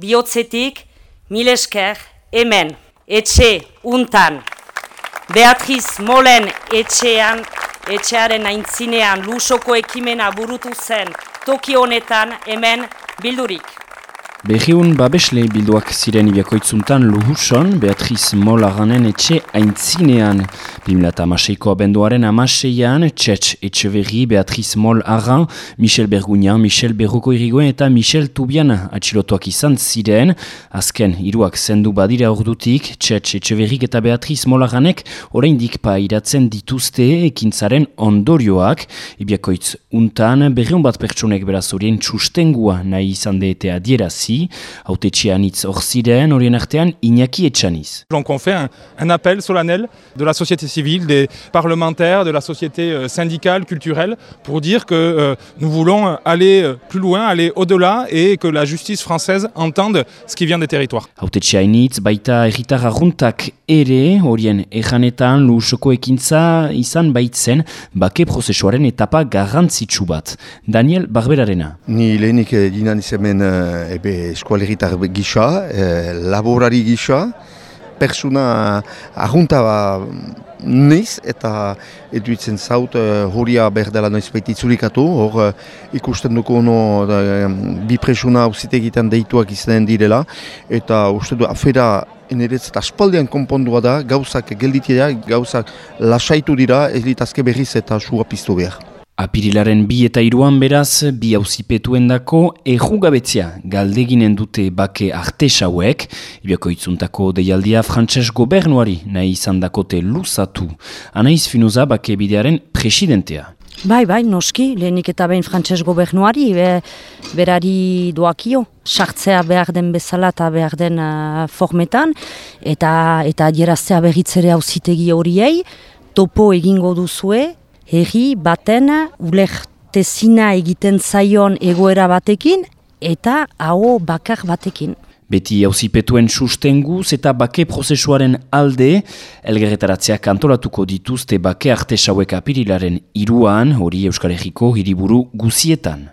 bihotzetik, mil esker, hemen, etxe, untan, Beatriz Molen etxean, etxearen aintzinean lusoko ekimena burutu zen toki honetan hemen bildurik. Berriun babesle bilduak ziren ibiakoitzuntan luhuson, Beatriz Molaranen etxe aintzinean. Bimlata amaseiko abenduaren amaseian, Txetx Etxeverri, Beatriz Mol Arran, Michel Bergunian, Michel Berroko Irigoen eta Michel Tubian atxilotuak izan ziren. Azken, iruak zendu badira ordutik, Txetx Etxeverrik eta Beatriz Molaranek oraindik pa iratzen dituzte ekintzaren ondorioak. Ibiakoitz untan, berriun bat pertsonek beraz horien txustengua nahi izan deete adierazi, Donc on fait un, un, appel solennel de la société civile, des parlementaires, de la société euh, syndicale, culturelle, pour dire que euh, nous voulons aller euh, plus loin, aller au-delà et que la justice française entende ce qui vient des territoires. baita ere, horien erranetan lusoko ekintza izan baitzen bake prozesuaren etapa garrantzitsu bat. Daniel Barberarena. Ni lehenik dinan izamen ebe eskualeritar gisa, e, laborari gisa, persuna ahunta ba, neiz eta eduitzen zaut uh, horia berdela noiz baita hor uh, ikusten duko no, uh, bi presuna egiten deituak izanen direla, eta uste du afera eneretz eta aspaldean konpondua da, gauzak gelditia, gauzak lasaitu dira, ez litazke berriz eta sua piztu behar. Apirilaren bi eta iruan beraz, bi hauzipetuen dako, errugabetzia galdeginen dute bake artesauek, ibiako itzuntako deialdia frantses gobernuari nahi izan dakote luzatu. Anaiz finuza bake bidearen presidentea. Bai, bai, noski, lehenik eta behin frantses gobernuari, be, berari doakio, sartzea behar den bezala eta behar den uh, formetan, eta eta adieraztea berritzere hauzitegi horiei, topo egingo duzue, herri baten ulertezina egiten zaion egoera batekin eta hau bakar batekin. Beti hauzipetuen sustenguz eta bake prozesuaren alde, elgerretaratzeak antolatuko dituzte bake arte sauek apirilaren iruan, hori Euskal Herriko hiriburu guzietan.